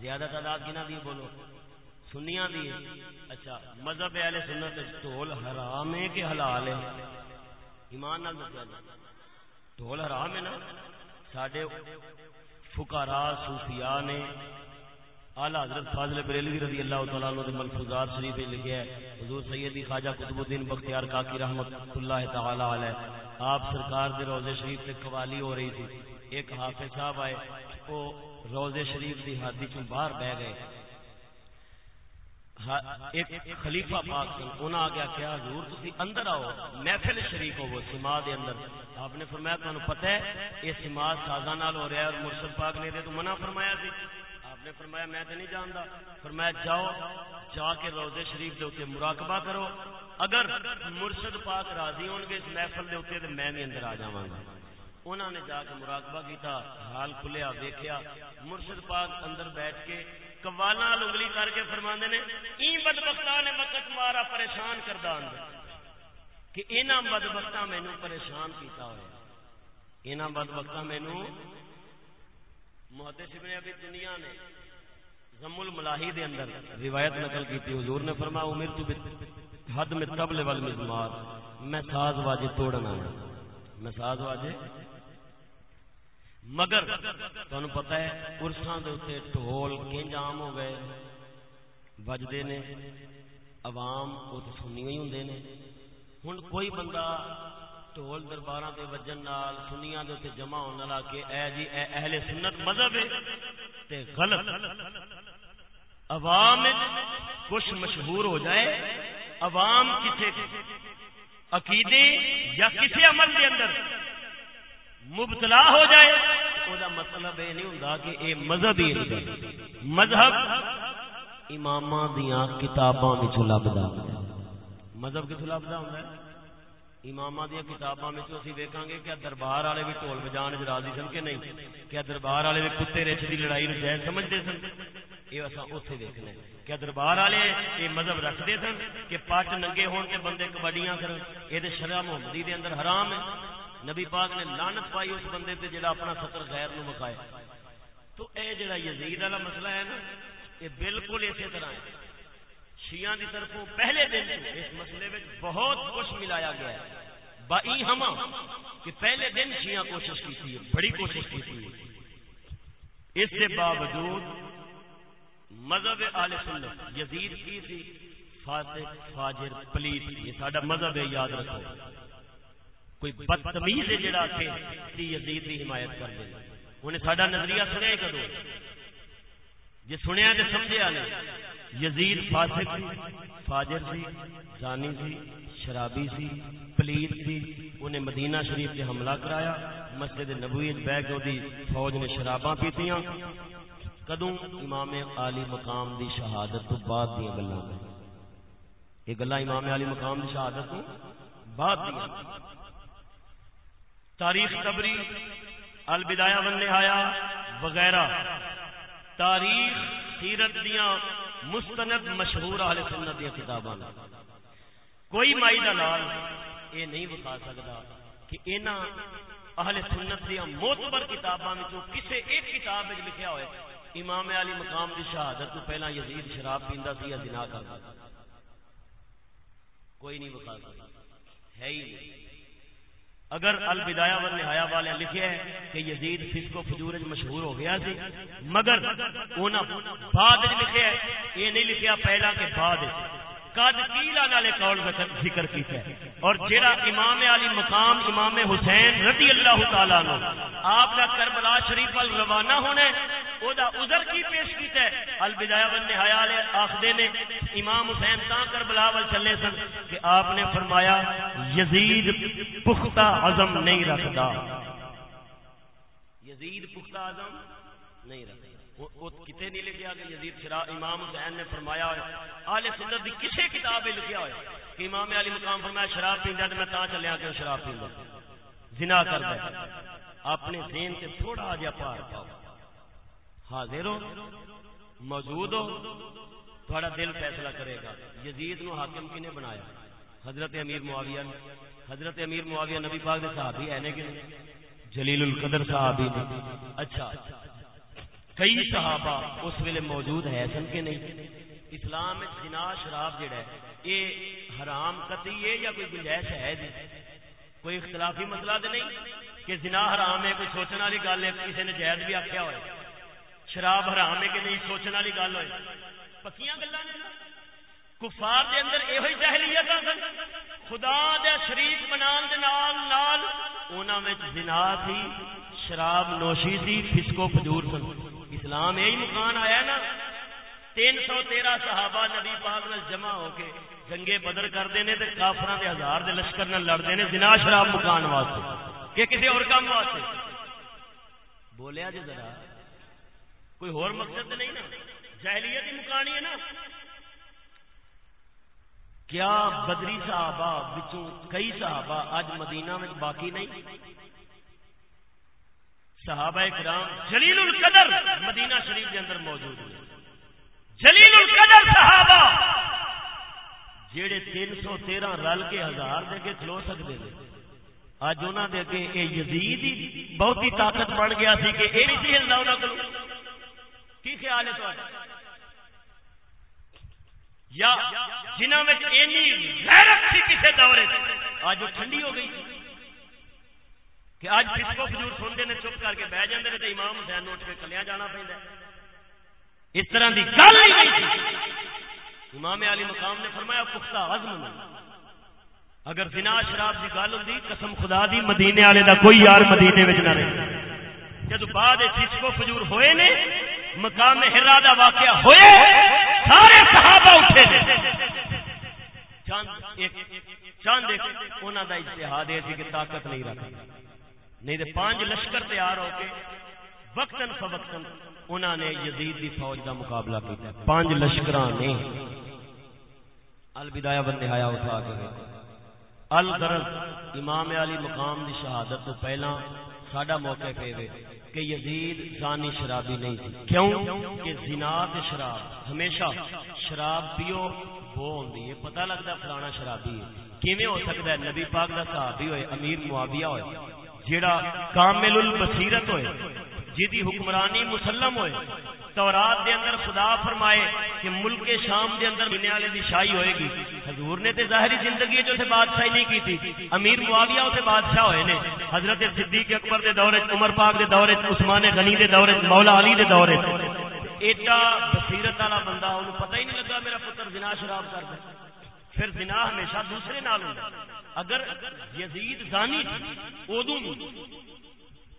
زیادہ تعداد کنہ دی بولو؟ سنیا دی اچھا مذہب والے سنت ٹول حرام ہے کہ حلال ہے؟ ایمان نال دسیا جی ٹول حرام ہے نا؟ سڈے فکارا صوفیاء نے اعلی حضرت فاضل بریلوی رضی اللہ تعالیٰ عنہ ملفوظات شریف لکھے ہے حضور سیدی خواجہ قطب الدین بختیار کاکی رحمت اللہ تعالی علیہ، آپ سرکار دے روزے شریف سے قوالی ہو رہی تھی۔ ایک حافظ صاحب آئے، وہ روزے شریف دی حادی چوں باہر بہ گئے۔ ہاں، ایک خلیفہ پاک سن انہاں آگیا کیا حضور تسی اندر آؤ، محفل شریف ہو وہ سما دے اندر. آپ نے فرمایا تمہیں پتہ ہے، یہ سما سازا نال ہو رہا ہے اور مرشد پاک نے دے تو منع فرمایا سی. آپ نے فرمایا، میں تو نہیں جانتا فرمایا، جاؤ، جا کے روزے شریف دے اوتے مراقبہ کرو۔ اگر مرشد پاک راضی ہون گے اس محفل دے اوتے تے میں بھی اندر آ جاواں گا. انہوں نے جا کے مراقبہ کیتا، حال کھلیا، دیکھیا، مرشد پاک اندر بیٹھ کے کوالا انگلی کر کے فرما نے این بدبختہ نے وقت مارا پریشان کردہ کہ انہاں بدبختہ مینو پریشان کیتا ہوئے انہاں بدبختہ مینو محدث ابن ابھی دنیا نے زم الملاحی دے اندر روایت نقل کی تھی حضور نے فرمایا امیر تو حد میں تبل والمزمار میں ساز واجے توڑنا ہے میں ساز واجے مگر تمہیں پتا ہے ارسان کے اتنے ٹول کنج عام ہو گئے۔ بجتے نے، عوام وہ تو سنی ہی ہوں نے۔ ہوں کوئی بندہ ٹول دربار کے وجن سنیا کے اتنے جمع ہونے لا کے اے جی اے اہل سنت مذہب ہے تے غلط۔ عوام کچھ مشہور ہو جائے۔ عوام کسی عقیدے یا کسی عمل کے اندر مبتلا ہو جائے وہ مطلب یہ نہیں ہوں کہ یہ مذہب ہی مذہب امام دیا کتاباں لبدا۔ مذہب کتوں لبدا ہوں امام دیا کتاباں اسی گے کیا دربار والے بھی ٹول بجان راضی سن کہ نہیں؟ کیا دربار والے بھی کتے رچ کی لڑائی جائز سمجھتے سن؟ یہ اصا اتنے دیکھنا کیا دربار والے یہ مذہب رکھتے سن کہ پٹ ننگے ہون کے بندے کبڈیاں کر یہ شرح محمدی دے اندر حرام ہے۔ نبی پاک نے لانت پائی اس بندے تے جڑا اپنا سطر غیر نو مکائے تو اے جڑا یزید والا مسئلہ ہے نا یہ بالکل اسی طرح ہے۔ شیعہ دی طرفوں پہلے دن اس مسئلے میں بہت کچھ ملایا گیا ہے۔ بائی ہما کہ پہلے دن شیعہ کوشش کی تھی، بڑی کوشش کی تھی۔ اس کے باوجود مذہب آل سنت یزید کی تھی فاسق فاجر، پلیت، یہ ساڈا مذہب ہے، یاد رکھو۔ کوئی بدتمیز ہے جڑا کہ یزید کی حمایت کر دے۔ انہیں ساڈا نظریہ سنیا کدو؟ جی سنیا تو سمجھا نہیں یزید فاسق سی، فاجر سی، زانی سی، شرابی سی، پلیت سی۔ انہیں مدینہ شریف سے حملہ کرایا۔ مسجد نبوی بہ کے وہی فوج نے شراباں پیتیاں۔ کدوں امام علی مقام دی شہادت تو بعد دیا گلا یہ گلا امام علی مقام دی شہادت تو بعد دیا تاریخ تبری البدایا ون نہایا وغیرہ۔ تاریخ سیرت دیا مستند مشہور اہل سنت دیا کتاباں کوئی مائی کا لال یہ نہیں بتا سکتا کہ انہاں اہل سنت دیا موتبر کتاباں کسے ایک کتاب لکھیا ہوئے۔ امام علی مقام کی شہادت تو پہلا یزید شراب پیندا سی یا زنا کرتا کوئی نہیں بتا سکتا۔ ہے ہی نہیں۔ اگر البدایا و نہایا والے لکھے کہ یزید فسق و فجور مشہور ہو گیا سی، مگر بعد لکھے یہ نہیں لکھیا پہلا کہ بعد قد کیلا نالے قول ذکر کیتا ہے۔ اور جڑا امام علی مقام امام حسین رضی اللہ تعالی عنہ، آپ کا کربلا شریف ال روانہ ہونے، او دا عذر کی پیش کیتا ہے۔ البدایہ و نہایا والے آخدے نے امام حسین تا کربلا ول چلے سن کہ آپ نے فرمایا، یزید پختہ عزم نہیں رکھدا یزید پختہ عزم نہیں رکھتا۔ رکھدا کتنے نہیں لکھا کہ یزید شرا امام حسین نے فرمایا آل سنت کی کسی کتاب میں لکھا ہوا کہ امام علی مقام فرمایا، شراب پیندا تو میں تا چلیا کہ شراب پیندا زنا کر دے اپنے ذہن سے تھوڑا جہا پار پاؤ۔ حاضر ہو، موجود ہو، تھوڑا دل فیصلہ کرے گا۔ یزید نو حاکم کنے بنایا؟ حضرت امیر معاویہ نے۔ حضرت امیر معاویہ نبی پاک دے صحابی ہے کہ جلیل القدر صحابی نے۔ اچھا کئی صحابہ اس ویلے موجود ہے سن کے نہیں؟ اسلام جنا شراب جڑا ہے یہ حرام قطعی ہے یا کوئی گنجائش ہے جی؟ کوئی اختلافی مسئلہ تو نہیں کہ جنا حرام ہے، کوئی سوچنے والی گل ہے، کسی نے جائز بھی آخیا ہوئے۔ شراب حرام ہے کہ نہیں، سوچنے والی گل ہوئے۔ پکیاں گلا کفار دے اندر یہ جہلیت سن۔ خدا دے شریف منان دے نال نال انہاں وچ زنا تھی، شراب نوشی تھی فسکو فجور سن۔ اسلام یہی مکان آیا نا، تین سو تیرہ صحابہ نبی پاک نال جمع ہو کے جنگے بدر کرتے ہیں کافر کے ہزار دے لشکر نال لڑتے ہیں جنا شراب مکان واسطے۔ کہ کسی اور کام واسطے؟ بولیا جی ذرا، کوئی اور مقصد نہیں نا؟ جہلیت ہی مکانی ہے نا۔ کیا بدری صحابہ بچوں کئی صحابہ اج مدینہ میں باقی نہیں؟ صحابہ کرام جلیل القدر مدینہ شریف کے اندر موجود ہیں۔ جلیل القدر صحابہ جیڑے تین سو تیرہ رل کے ہزار دے کے کھلو سکتے ہیں اج انہوں نے اگے یہ یزید ہی بہت ہی طاقت بن گیا سی کہ یہ نہیں ہلنا انہوں کو کی خیال ہے تھوڑا یا جنہوں میں غیرت سی کسی دورے اج وہ ٹھنڈی ہو گئی۔ کہ اج فسکو فجور سنتے ہیں، چپ کر کے بہ جاتے ہیں، تو امام حسین اٹھ کے کلیا جانا پہنتا اس طرح کی گل نہیں امام علی مقام نے فرمایا، پختہ عزم اگر زنا شراب کی گل ہوتی قسم خدا دی، مدینے والے دا کوئی یار مدینے میں نہ رہے۔ جب بعد فسکو فجور ہوئے نے، مقام ہرا دا واقعہ ہوئے، سارے صحابہ اٹھے نے۔ چاند ایک چاند ایک انہوں دا اجتہاد یہ کہ طاقت نہیں رکھتی نہیں تو پانچ لشکر تیار ہو کے وقتاً فوقتاً انہوں نے یزید دی فوج دا مقابلہ کیا پانچ لشکر نے۔ الوداع بندے آیا اٹھا کے الغرض امام علی مقام دی شہادت تو پہلا ساڈا موقع پہ کہ یزید زانی شرابی نہیں تھی۔ کیوں؟ کہ زنا تے شراب، ہمیشہ شراب پیو بو ہوندی۔ ہے پتہ لگتا فلانا شرابی ہے۔ کیویں ہو سکتا ہے؟ نبی پاک دا صحابی ہوئے، امیر معاویہ ہوئے۔ جیڑا کامل البصیرت ہوئے، جیدی حکمرانی مسلم ہوئے، تورات دے اندر خدا فرمائے کہ ملک شام دے اندر مہینے والے دی شاہی ہوئے گی۔ حضور نے تے ظاہری زندگی جو سے بادشاہی نہیں کی تھی، امیر معاویہ اسے بادشاہ ہوئے نے۔ حضرت صدیق اکبر دے دورے عمر پاک دے دورے عثمان غنی دے دورے مولا علی دے دورے ایڈا بصیرت والا بندہ انہوں پتہ ہی نہیں لگا میرا پتر زنا شراب کر دے۔ پھر زنا ہمیشہ دوسرے نال ہوں اگر یزید زانی ادو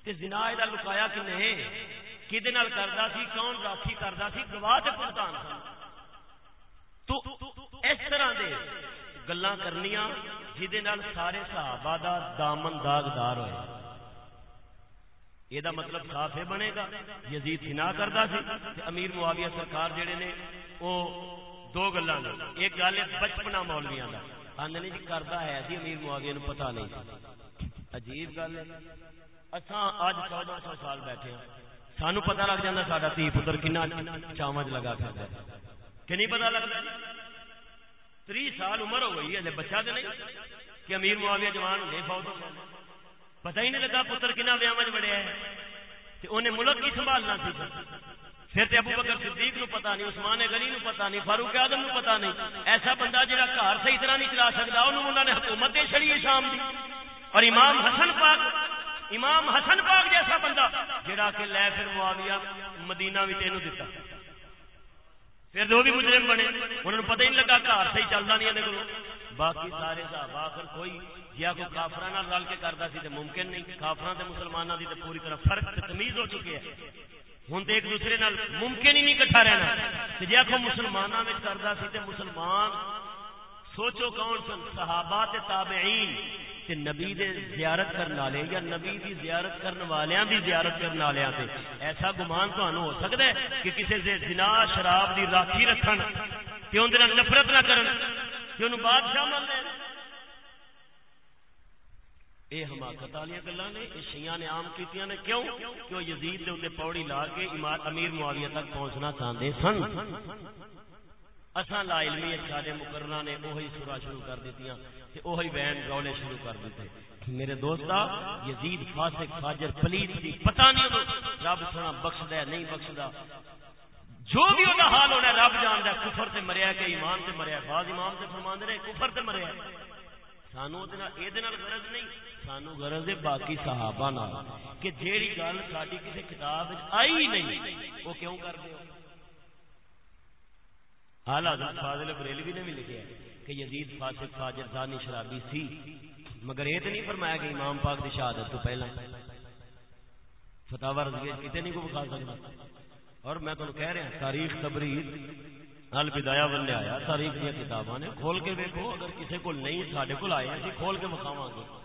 تے زنا لکایا کہ نہیں کدے نال کردا سی، کون راکھی کردا سی، گواہ تے پہچان تو اس طرح دے گلاں کرنیاں جہدے نال سارے صحابہ دا دامن داغدار ہوئے۔ یہ مطلب صاف ہے بنے گا۔ یزید سنا کردا سی تے امیر معاویہ سرکار جڑے نے، او دو گلاں ایک گل ہے بچپنا مولویاں دا۔ آدھے جی کرتا ہے جی امیر معاویہ پتا نہیں۔ عجیب گل ہے۔ اچھا اج چودہ سو سال بیٹھے ہیں سانو پتا لگ جاتا سا تھی پتر کنا چاوج لگا پھر کہ نہیں پتا لگتا تری سال عمر ہو گئی ہے بچہ تو نہیں؟ کہ امیر معاویہ جوان ہوں فوت ہو گیا پتا ہی نہیں لگا پتر کنا ویاہ بڑھیا ہے۔ انہیں ملک کی سنبھالنا سی۔ پھر تے ابو بکر صدیق نو پتا نہیں، عثمان غنی نو پتا نہیں، فاروق اعظم نو پتا نہیں۔ ایسا بندہ جڑا گھر صحیح طرح نہیں چلا سکتا، انہوں انہوں نے حکومت دے چھڑی شام دی۔ اور امام حسن پاک، امام حسن پاک جیسا بندہ جڑا کہ لے پھر معاویہ مدینہ بھی تینوں دیتا پھر دو بھی مجرم بنے، انہوں نے پتہ ہی نہیں لگا گھر صحیح چلتا نہیں ہے باقی سارے صاحب آخر کوئی جیا کوئی کافران رل کے کرتا سی تو ممکن نہیں کافران تے مسلمانوں کی تو پوری طرح فرق تمیز ہو چکی ہے۔ ہوں تو ایک دوسرے نال ممکن ہی نہیں کٹھا رہنا۔ جی آپ مسلمانوں میں کرتا سی تو مسلمان، سوچو کون سن؟ صحابہ تے تابعین۔ تے نبی دے زیارت کرنے والے یا نبی دی زیارت کرنے والیاں دی زیارت کرنے والے تے؟ ایسا گمان تو ہو سکتا ہے کہ کسی سے زنا شراب دی راکھی رکھن کہ اندر نفرت نہ کرن کہ انہوں بادشاہ مان یہ حماقت والی گلا نے یہ شیعہ نے عام کی نے، کیوں؟ کہ وہ یزید دے پوڑی لا کے امیر معاویہ تک پہنچنا چاہتے سن؟ اصا لا علمی سارے مقررہ نے وہی سورا شروع کر دیتی وہی بین رولے شروع کر دیتے میرے دوست یزید فاسق فاجر پلیت کی پتہ نہیں رب سونا بخش ہے، نہیں بخشدا۔ جو بھی وہ حال ہونا رب جانتا کفر سے مریا کہ ایمان سے مریا بعض امام سے فرما رہے کفر سے مریا سانو یہ غرض نہیں۔ سانو غرض ہے باقی صحابہ نال کہ جیڑی گل ساری کسی کتاب آئی نہیں، وہ کیوں کر دے اعلی حضرت فاضل بریلوی نے بھی لکھا کہ یزید فاسق فاجر زانی شرابی سی، مگر یہ تو نہیں فرمایا کہ امام پاک دی شہادت تو پہلا فتح رضویہ کتے نہیں کو بخا سکتا۔ اور میں تمہیں کہہ رہا تاریخ تبریز الدایا بندے آیا، تاریخ دیا کتاباں نے، کھول کے دیکھو اگر کسی کو نہیں سارے کو آئے کھول کے مکھاوا گے۔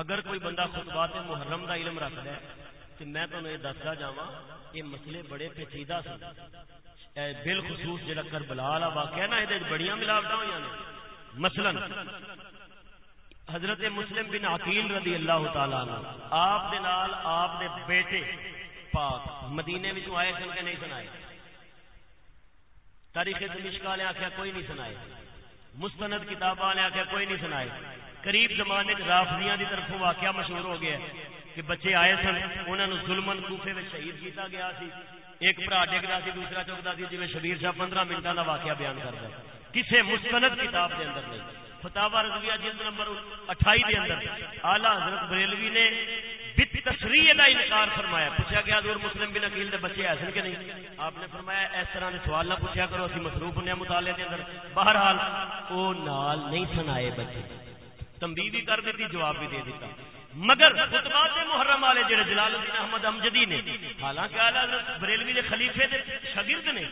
اگر کوئی بندہ خطبات محرم دا علم رکھتا ہے تو میں تمہیں یہ دستا جا یہ مسئلے بڑے پیچیدہ سے بالخصوص جڑا کربلا والا واقعہ نا یہ بڑی ملاوٹ ہوئی نے۔ مثلا، حضرت مسلم بن عقیل رضی اللہ تعالیٰ آپ دے نال آپ دے بیٹے پاک مدینے میں آئے سن کے نہیں سنائے؟ تاریخ دمشق والے آخیا کوئی نہیں سنائے۔ مستند کتاب والے آخیا کوئی نہیں سنائے۔ قریب زمانے رافضیاں دی طرف واقعہ مشہور ہو گیا کہ بچے آئے سن انہوں نے ظلمن کوفے میں شہید کیتا گیا سی۔ ایک برا ڈگتا سی، دوسرا چکتا سی جی شبیر صاحب پندرہ منٹوں کا واقعہ بیان کرتا کسی مستند کتاب کے اندر نہیں۔ فتوا رضویہ جلد نمبر اٹھائی دے اندر اعلی حضرت بریلوی نے تصریح کا انکار فرمایا۔ پوچھا گیا دور مسلم بن عقیل دے بچے ایسے کہ نہیں؟ آپ نے فرمایا، اس طرح کے سوال نہ پوچھا کرو، اسی مصروف ہوں مطالعے کے اندر۔ بہرحال، وہ نال نہیں سنائے بچے۔ تمبی بھی کر دیتی، جواب بھی دے دیتا۔ مگر خطبات محرم والے جڑے جلال الدین احمد امجدی نے، حالانکہ اعلی حضرت بریلوی دے خلیفے دے شاگرد نے،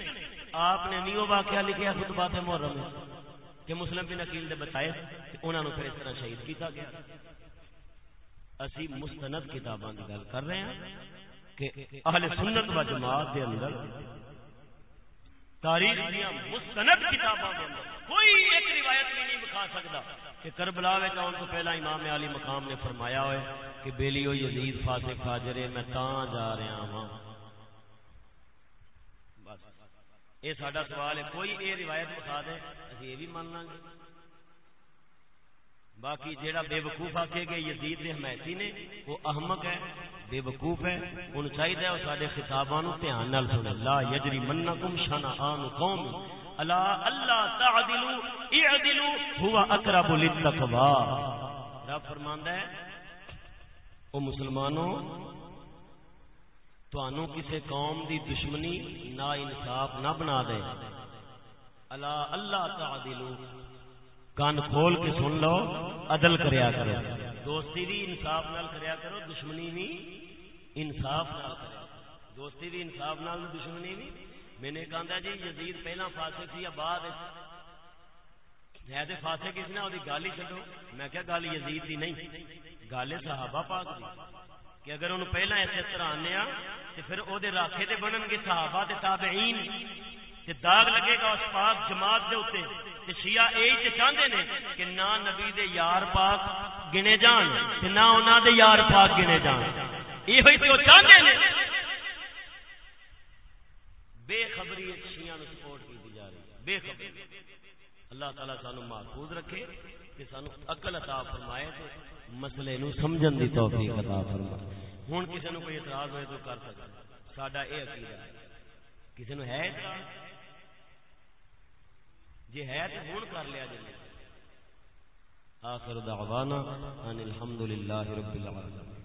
آپ نے نیو واقعہ لکھیا خطبات محرم میں، کہ مسلم بن عقیل دے بتائے، کہ انہوں نے پھر اس طرح شہید کیتا گیا۔ اسی مستند کتاباں کی گل کر رہے ہیں کہ اہل سنت و جماعت دے اندر تاریخ دیا مستند کتاباں دے اندر کوئی ایک روایت بھی نہیں بکھا سکتا۔ کہ کربلا میں آن تو پہلا امام علی مقام نے فرمایا ہوئے کہ بیلی ہو یزید فاسق فاجرے میں تاں جا رہا ہوں بس۔ یہ سارا سوال ہے، کوئی یہ روایت بکھا دے، اسی یہ بھی مان لیں گے۔ باقی جیڑا بے وقوف آکے گے یزید دے حمایتی نے، وہ احمق ہے، بے وقوف ہے۔ ان چاہیے وہ سارے خطاباں دھیان نال سنے لا یجری منکم شنآن قوم۔ الا اللہ تعدلوا، اعدلوا، هو اقرب للتقوى. رب فرماندا ہے، او مسلمانوں، تانوں کسے قوم دی دشمنی نا انصاف نہ بنا دے۔ الا اللہ تعدلوا، کان کھول کے سن لو، عدل کریا کرو۔ دوستی بھی انصاف نال کریا کرو، دشمنی بھی انصاف نال کریا کرو۔ دوستی بھی انصاف نال دشمنی بھی میں نے کہا جی یزید پہلا فاسق سی یا بعد ہے؟ تو فاسق کس نے وہ گل ہی چڈو میں کیا گل یزید دی نہیں گل صحابہ پاک دی۔ کہ اگر انہوں پہلا ایسے طرح آنے تو پھر وہ راکھے تے بنن گے صحابہ تے تابعین۔ تے داغ لگے گا اس پاک جماعت دے اوتے شیعہ یہی چاہتے ہیں کہ نہ نبی دے یار پاک گنے جان، تے نہ انہوں دے یار پاک گنے جان۔ یہ چاہتے ہیں بے خبری شیعہ نو سپورٹ کی جا رہی ہے۔ بے خبری۔ اللہ تعالیٰ سانو محفوظ رکھے کہ سانو عقل عطا فرمائے تو مسئلے نو سمجھن دی توفیق عطا فرمائے۔ ہوں کسی نو کوئی اعتراض ہوئے تو کر سکتا ساڈا یہ عقیدہ ہے۔ کسی نو ہے اعتراض؟ جی ہے تو ہوں کر لیا جی آخر دعوانا ان الحمد للہ رب العالمین۔